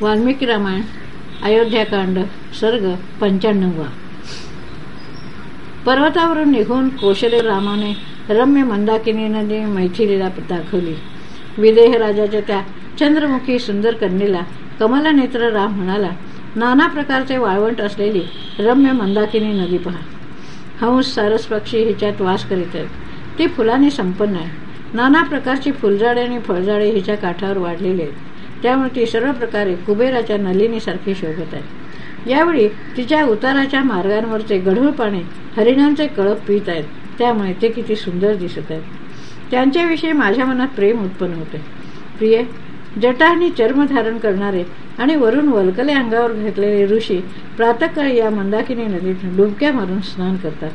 वाल्मिकी रामायण अयोध्याकांड सर्ग पंच्याण्णववा. पर्वतावरून निघून कौशल्य रामाने रम्य मंदाकिनी नदी मैथिलीला दाखवली. विदेह राजाच्या त्या चंद्रमुखी सुंदर कन्येला कमलनेत्र राम म्हणाला नाना प्रकारचे वाळवंट असलेली रम्य मंदाकिनी नदी पहा. हंस सारस पक्षी हिच्यात वास करीत आहेत. ती फुलांनी संपन्न आहे. नाना प्रकारची फुलझाडे आणि फळझाडे हिच्या काठावर वाढलेली आहेत. त्यामुळे ती सर्व प्रकारे कुबेराच्या नलिनीसारखी शोभत आहे. यावेळी तिच्या उताराच्या मार्गांवरचे गढूळ पाणी हरिणांचे कळप पित आहेत. त्यामुळे ते किती सुंदर दिसत आहेत. त्यांच्याविषयी माझ्या मनात प्रेम उत्पन्न होते. प्रिय जटा आणि चर्म धारण करणारे आणि वरून वलकले अंगावर घेतलेले ऋषी प्रातकाळी या मंदाकिनी नदीत डुबक्या मारून स्नान करतात.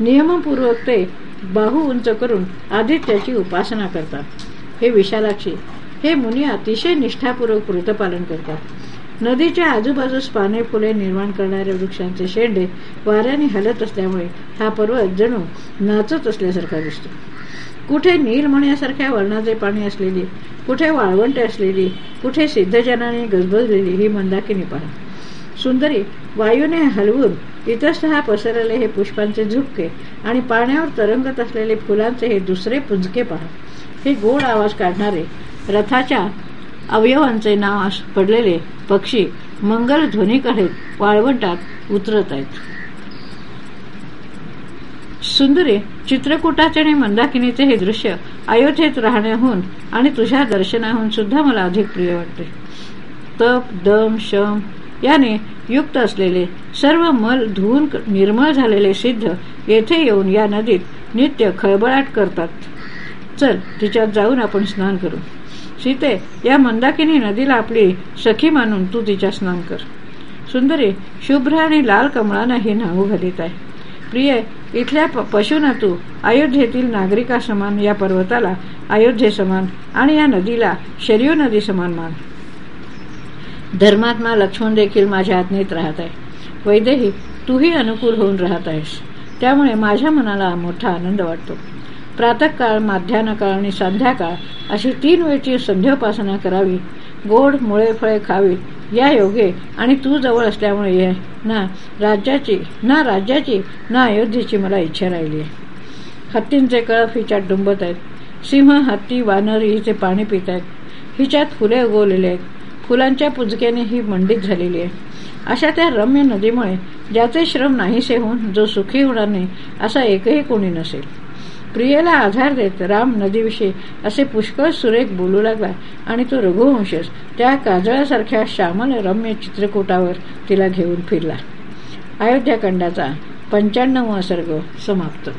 नियमपूर्वक ते बाहू उंच करून आदित्याची उपासना करतात. हे विशालाक्षी हे मुनी अतिशय निष्ठापूर्वक व्रतपालन करतात. नदीच्या आजूबाजूस पाने फुले निर्माण करणाऱ्या वृक्षांचे शेंडे वाऱ्याने हलत असल्यामुळे हा पर्वत जणू नाचत असल्यासारखा दिसतो. कुठे नीलमण्यासारख्या वर्णाचे पाणी असलेली कुठे वाळवंटे असलेली कुठे सिद्धजनाने गजबजलेली ही मंदाकिनी पहा सुंदरी वायूने हलवून इतस्तः पसरलेले हे पुष्पांचे झुपके आणि पाण्यावर तरंगत असलेले फुलांचे हे दुसरे पुंजके पहा हे गोड आवाज काढणारे रथाच्या अवयवांचे नाव पडलेले पक्षी मंगल ध्वनी काढत वाळवंटात उतरत आहेत. सुंदरी चित्रकूटाचे आणि मंदाकिनीचे हे दृश्य अयोध्येत राहण्याहून आणि तुझ्या दर्शनाहून सुद्धा मला अधिक प्रिय वाटते. तप दम शम याने युक्त असलेले सर्व मल धुवून निर्मळ झालेले सिद्ध येथे येऊन या नदीत नित्य खळबळाट करतात. चल तिच्यात जाऊन आपण स्नान करू. सीते या मंदाकिनी नदीला आपली सखी मानून तू तिच्या स्नान कर. सुंदरी शुभ्र आणि लाल कमळांना ही नावू घालीत आहे. प्रिय इथल्या पशुना तू अयोध्येतील नागरिका समान या पर्वताला अयोध्ये समान आणि या नदीला शरीव नदी समान मान. धर्मात्मा लक्ष्मण देखील माझ्या आज्ञेत राहत आहे. वैदेही तूही अनुकूल होऊन राहत आहेस. त्यामुळे माझ्या मनाला मोठा आनंद वाटतो. प्रातःकाळ माध्यान्हकाळ आणि संध्याकाळ अशी तीन वेळची संध्योपासना करावी. गोड मुळे फळे खावीत या योगे आणि तू जवळ असल्यामुळे ना राज्याची ना राज्याची ना अयोध्येची मला इच्छा राहिली आहे. हत्तींचे कळप हिच्यात डुंबत आहेत. सिंह हत्ती वानर हिचे पाणी पित आहेत. हिच्यात फुले उगवलेले आहेत. फुलांच्या पुजक्याने ही मंडित झालेली आहे. अशा त्या रम्य नदीमुळे ज्याचे श्रम नाहीसे होऊन जो सुखी होणार नाही असा एकही कोणी नसेल. प्रियेला आधार देत राम नदीविषयी असे पुष्कळ सुरेख बोलू लागला आणि तो रघुवंशस त्या काजळासारख्या श्यामल रम्य चित्रकूटावर तिला घेऊन फिरला. अयोध्याखंडाचा पंच्याण्णव सर्ग समाप्त.